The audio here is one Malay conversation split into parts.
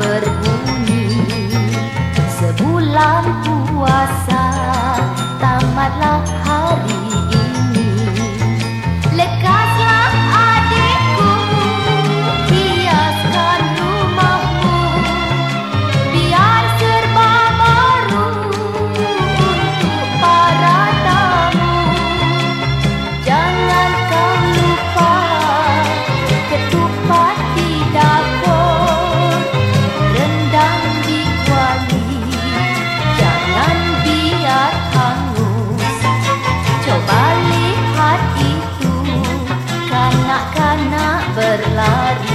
berbunyi. Sebulan puasa Tamatlah hari anak berlari.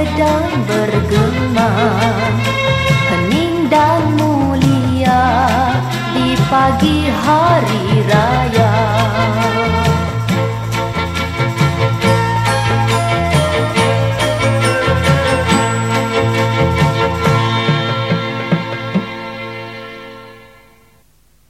Sedang bergema. Hening dan mulia Di pagi hari raya